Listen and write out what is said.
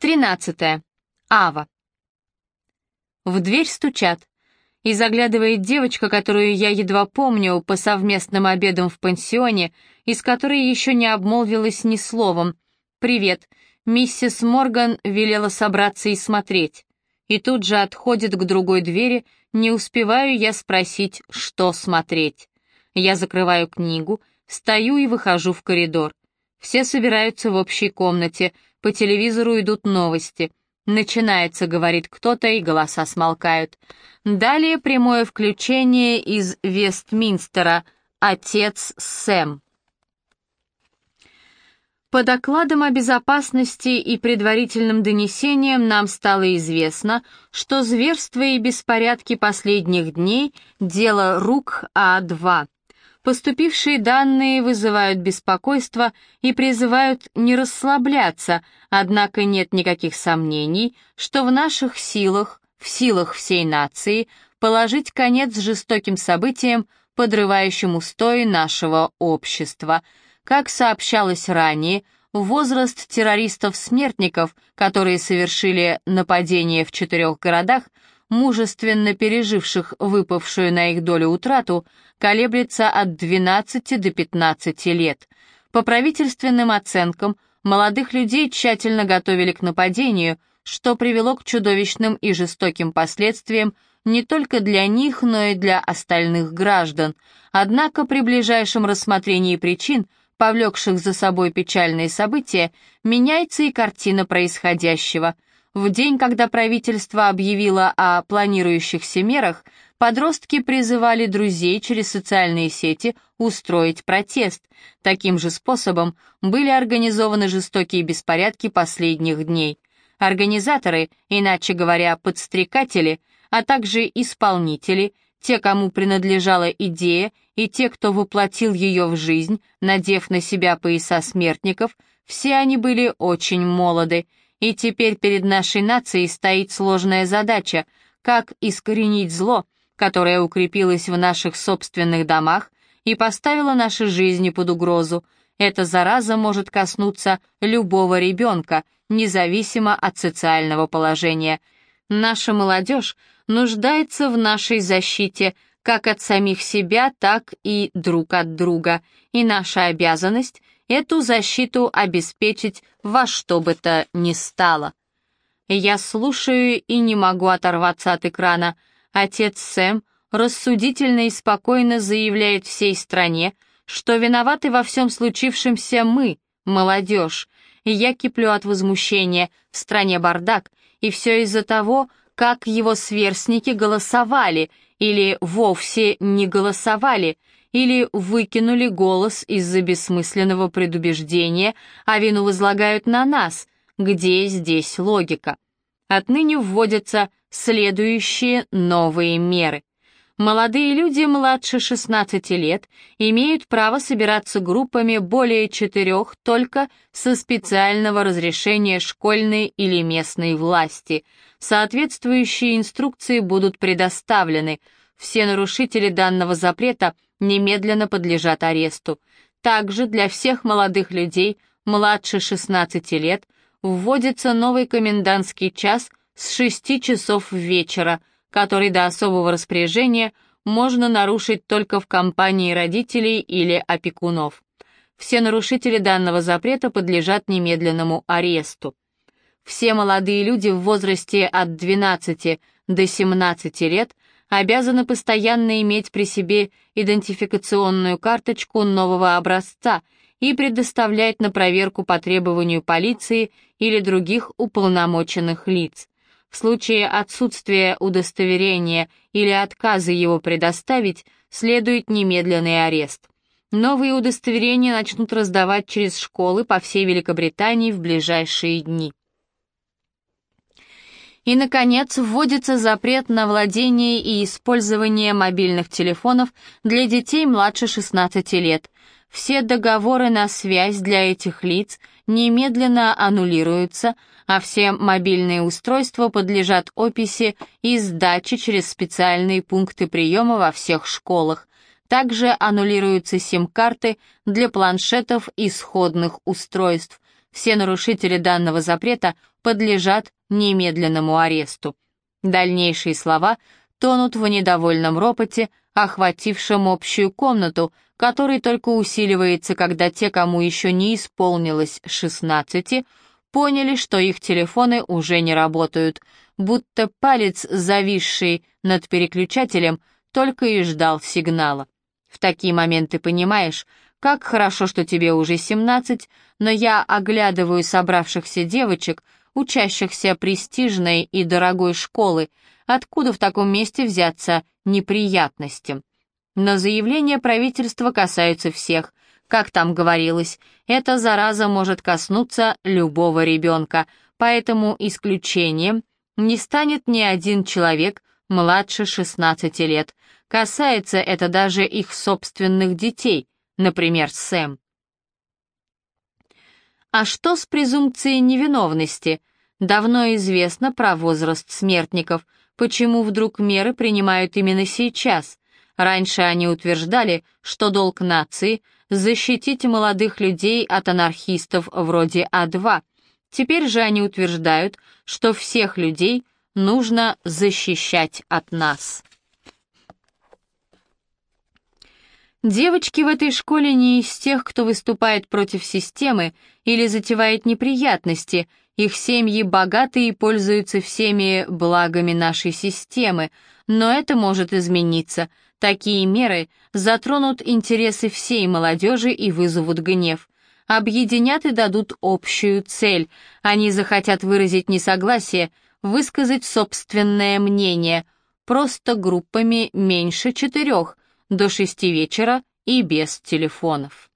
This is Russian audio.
Тринадцатое. Ава. В дверь стучат, и заглядывает девочка, которую я едва помню по совместным обедам в пансионе, из которой еще не обмолвилась ни словом. «Привет, миссис Морган велела собраться и смотреть». И тут же отходит к другой двери, не успеваю я спросить, что смотреть. Я закрываю книгу, стою и выхожу в коридор. Все собираются в общей комнате, по телевизору идут новости. Начинается, говорит кто-то, и голоса смолкают. Далее прямое включение из Вестминстера «Отец Сэм». По докладам о безопасности и предварительным донесениям нам стало известно, что зверства и беспорядки последних дней – дело рук А2. Поступившие данные вызывают беспокойство и призывают не расслабляться, однако нет никаких сомнений, что в наших силах, в силах всей нации, положить конец жестоким событиям, подрывающим устои нашего общества. Как сообщалось ранее, возраст террористов-смертников, которые совершили нападение в четырех городах, мужественно переживших выпавшую на их долю утрату, колеблется от 12 до 15 лет. По правительственным оценкам, молодых людей тщательно готовили к нападению, что привело к чудовищным и жестоким последствиям не только для них, но и для остальных граждан. Однако при ближайшем рассмотрении причин, повлекших за собой печальные события, меняется и картина происходящего – в день, когда правительство объявило о планирующихся мерах, подростки призывали друзей через социальные сети устроить протест. Таким же способом были организованы жестокие беспорядки последних дней. Организаторы, иначе говоря, подстрекатели, а также исполнители, те, кому принадлежала идея, и те, кто воплотил ее в жизнь, надев на себя пояса смертников, все они были очень молоды, и теперь перед нашей нацией стоит сложная задача, как искоренить зло, которое укрепилось в наших собственных домах и поставило наши жизни под угрозу. Эта зараза может коснуться любого ребенка, независимо от социального положения. Наша молодежь нуждается в нашей защите как от самих себя, так и друг от друга, и наша обязанность эту защиту обеспечить во что бы то ни стало. Я слушаю и не могу оторваться от экрана. Отец Сэм рассудительно и спокойно заявляет всей стране, что виноваты во всем случившемся мы, молодежь. Я киплю от возмущения, в стране бардак, и все из-за того, как его сверстники голосовали или вовсе не голосовали — или выкинули голос из-за бессмысленного предубеждения, а вину возлагают на нас. Где здесь логика? Отныне вводятся следующие новые меры. Молодые люди младше 16 лет имеют право собираться группами более четырех только со специального разрешения школьной или местной власти. Соответствующие инструкции будут предоставлены. Все нарушители данного запрета – немедленно подлежат аресту. Также для всех молодых людей младше 16 лет вводится новый комендантский час с 6 часов вечера, который до особого распоряжения можно нарушить только в компании родителей или опекунов. Все нарушители данного запрета подлежат немедленному аресту. Все молодые люди в возрасте от 12 до 17 лет обязаны постоянно иметь при себе идентификационную карточку нового образца и предоставлять на проверку по требованию полиции или других уполномоченных лиц. В случае отсутствия удостоверения или отказа его предоставить, следует немедленный арест. Новые удостоверения начнут раздавать через школы по всей Великобритании в ближайшие дни. И, наконец, вводится запрет на владение и использование мобильных телефонов для детей младше 16 лет. Все договоры на связь для этих лиц немедленно аннулируются, а все мобильные устройства подлежат описи и сдаче через специальные пункты приема во всех школах. Также аннулируются сим-карты для планшетов и сходных устройств. Все нарушители данного запрета подлежат немедленному аресту. Дальнейшие слова тонут в недовольном ропоте, охватившем общую комнату, который только усиливается, когда те, кому еще не исполнилось 16, поняли, что их телефоны уже не работают, будто палец, зависший над переключателем, только и ждал сигнала. В такие моменты понимаешь, как хорошо, что тебе уже 17, но я оглядываю собравшихся девочек, учащихся престижной и дорогой школы, откуда в таком месте взяться неприятностям. Но заявления правительства касаются всех. Как там говорилось, эта зараза может коснуться любого ребенка, поэтому исключением не станет ни один человек младше 16 лет. Касается это даже их собственных детей, например, Сэм. А что с презумпцией невиновности? Давно известно про возраст смертников, почему вдруг меры принимают именно сейчас. Раньше они утверждали, что долг нации — защитить молодых людей от анархистов вроде А2. Теперь же они утверждают, что всех людей нужно защищать от нас. Девочки в этой школе не из тех, кто выступает против системы или затевает неприятности. Их семьи богаты и пользуются всеми благами нашей системы, но это может измениться. Такие меры затронут интересы всей молодежи и вызовут гнев. Объединят и дадут общую цель. Они захотят выразить несогласие, высказать собственное мнение, просто группами меньше четырех, до шести вечера и без телефонов.